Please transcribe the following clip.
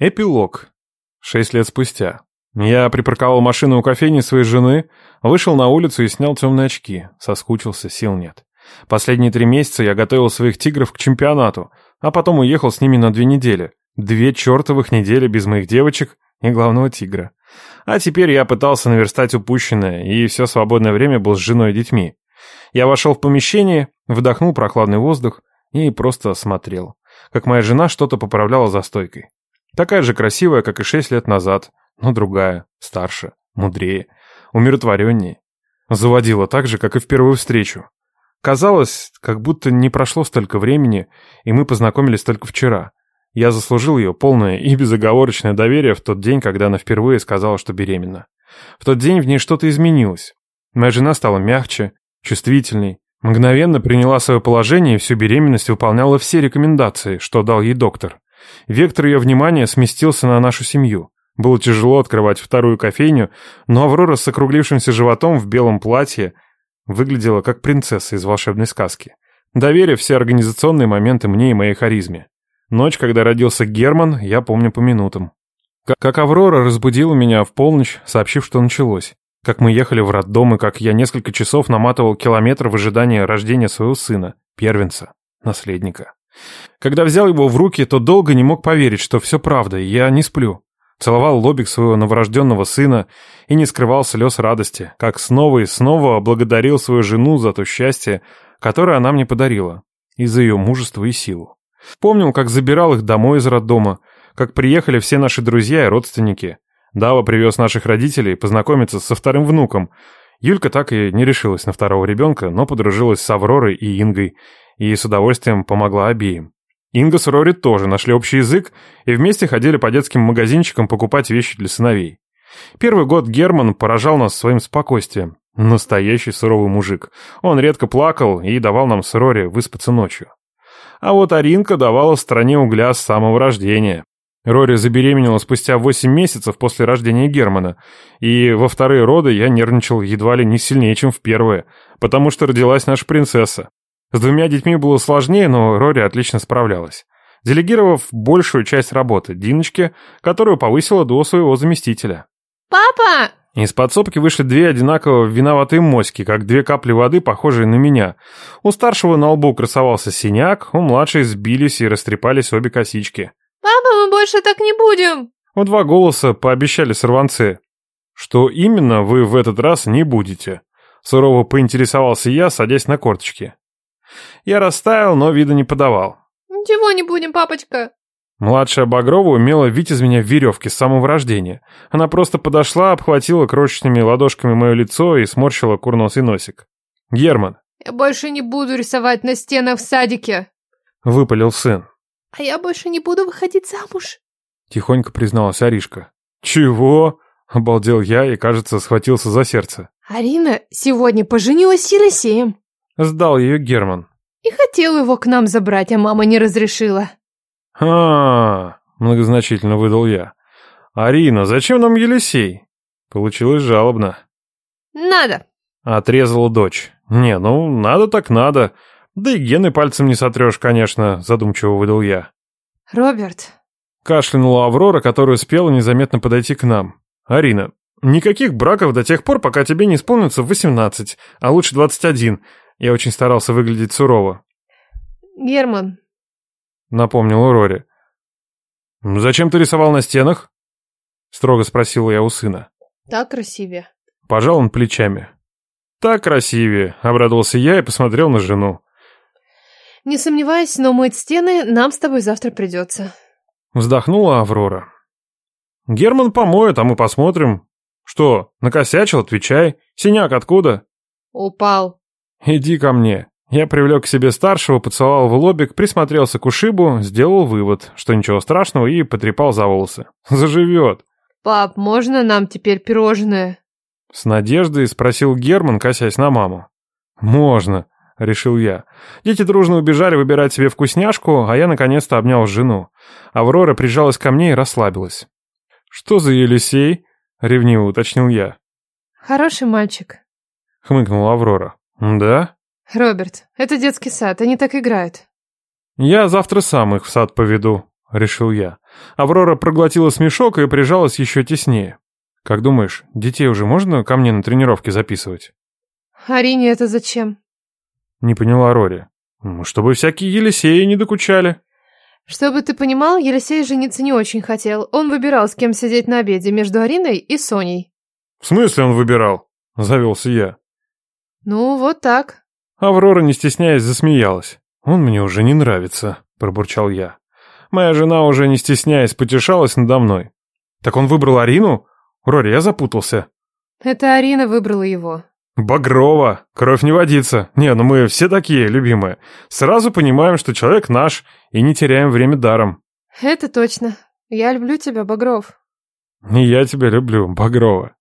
Эпилог. Шесть лет спустя. Я припарковал машину у кофейни своей жены, вышел на улицу и снял темные очки. Соскучился, сил нет. Последние три месяца я готовил своих тигров к чемпионату, а потом уехал с ними на две недели. Две чертовых недели без моих девочек и главного тигра. А теперь я пытался наверстать упущенное, и все свободное время был с женой и детьми. Я вошел в помещение, вдохнул прохладный воздух и просто смотрел, как моя жена что-то поправляла за стойкой. Такая же красивая, как и шесть лет назад, но другая, старше, мудрее, умиротвореннее. Заводила так же, как и в первую встречу. Казалось, как будто не прошло столько времени, и мы познакомились только вчера. Я заслужил ее полное и безоговорочное доверие в тот день, когда она впервые сказала, что беременна. В тот день в ней что-то изменилось. Моя жена стала мягче, чувствительней, мгновенно приняла свое положение и всю беременность выполняла все рекомендации, что дал ей доктор. Вектор ее внимания сместился на нашу семью. Было тяжело открывать вторую кофейню, но Аврора с округлившимся животом в белом платье выглядела как принцесса из волшебной сказки, доверив все организационные моменты мне и моей харизме. Ночь, когда родился Герман, я помню по минутам. Как Аврора разбудила меня в полночь, сообщив, что началось. Как мы ехали в роддом, и как я несколько часов наматывал километр в ожидании рождения своего сына, первенца, наследника. Когда взял его в руки, то долго не мог поверить, что все правда, я не сплю. Целовал лобик своего новорожденного сына и не скрывал слез радости, как снова и снова благодарил свою жену за то счастье, которое она мне подарила, и за ее мужество и силу. Помнил, как забирал их домой из роддома, как приехали все наши друзья и родственники. Дава привез наших родителей познакомиться со вторым внуком. Юлька так и не решилась на второго ребенка, но подружилась с Авророй и Ингой, и с удовольствием помогла обеим. Инга с Рори тоже нашли общий язык и вместе ходили по детским магазинчикам покупать вещи для сыновей. Первый год Герман поражал нас своим спокойствием. Настоящий суровый мужик. Он редко плакал и давал нам с Рори выспаться ночью. А вот Аринка давала стране угля с самого рождения. Рори забеременела спустя 8 месяцев после рождения Германа, и во вторые роды я нервничал едва ли не сильнее, чем в первые, потому что родилась наша принцесса. С двумя детьми было сложнее, но Рори отлично справлялась. Делегировав большую часть работы Диночке, которую повысила до своего заместителя. «Папа!» Из подсобки вышли две одинаково виноватые моськи, как две капли воды, похожие на меня. У старшего на лбу красовался синяк, у младшей сбились и растрепались обе косички. «Папа, мы больше так не будем!» У два голоса пообещали сорванцы. «Что именно вы в этот раз не будете?» Сурово поинтересовался я, садясь на корточки. Я растаял, но вида не подавал. «Ничего не будем, папочка!» Младшая Багрова умела видеть из меня веревки с самого рождения. Она просто подошла, обхватила крошечными ладошками мое лицо и сморщила курносый носик. «Герман!» «Я больше не буду рисовать на стенах в садике!» Выпалил сын. «А я больше не буду выходить замуж!» Тихонько призналась Аришка. «Чего?» Обалдел я и, кажется, схватился за сердце. «Арина сегодня поженилась с Елисеем!» Сдал ее Герман. «И хотел его к нам забрать, а мама не разрешила!» а, многозначительно выдал я. «Арина, зачем нам Елисей?» Получилось жалобно. «Надо!» Отрезала дочь. «Не, ну, надо так надо. Да и гены пальцем не сотрешь, конечно», задумчиво выдал я. «Роберт!» Кашлянула Аврора, которая успела незаметно подойти к нам. «Арина, никаких браков до тех пор, пока тебе не исполнится 18, а лучше 21. Я очень старался выглядеть сурово». «Герман, — напомнил Рори. «Зачем ты рисовал на стенах?» — строго спросила я у сына. «Так красивее». Пожал он плечами. «Так красивее», — обрадовался я и посмотрел на жену. «Не сомневаюсь, но мыть стены нам с тобой завтра придется». Вздохнула Аврора. «Герман помоет, а мы посмотрим. Что, накосячил? Отвечай. Синяк откуда?» «Упал». «Иди ко мне». Я привлек к себе старшего, поцеловал в лобик, присмотрелся к ушибу, сделал вывод, что ничего страшного, и потрепал за волосы. Заживет. «Пап, можно нам теперь пирожное?» С надеждой спросил Герман, косясь на маму. «Можно», — решил я. Дети дружно убежали выбирать себе вкусняшку, а я наконец-то обнял жену. Аврора прижалась ко мне и расслабилась. «Что за Елисей?» — ревниво уточнил я. «Хороший мальчик», — хмыкнула Аврора. «Да?» «Роберт, это детский сад, они так играют». «Я завтра сам их в сад поведу», —— решил я. Аврора проглотила смешок и прижалась еще теснее. «Как думаешь, детей уже можно ко мне на тренировки записывать?» Арине это зачем? Не поняла Рори. «Ну, «Чтобы всякие Елисеи не докучали». Чтобы ты понимал, Елисей жениться не очень хотел. Он выбирал, с кем сидеть на обеде, между Ариной и Соней. «В смысле он выбирал?» — завелся я. Ну, вот так. Аврора, не стесняясь, засмеялась. «Он мне уже не нравится», — пробурчал я. Моя жена, уже не стесняясь, потешалась надо мной. «Так он выбрал Арину? Рори, я запутался». Это Арина выбрала его. Багрова. Кровь не водится. Не, ну мы все такие, любимые. Сразу понимаем, что человек наш, и не теряем время даром. Это точно. Я люблю тебя, Багров. И я тебя люблю, Багрова.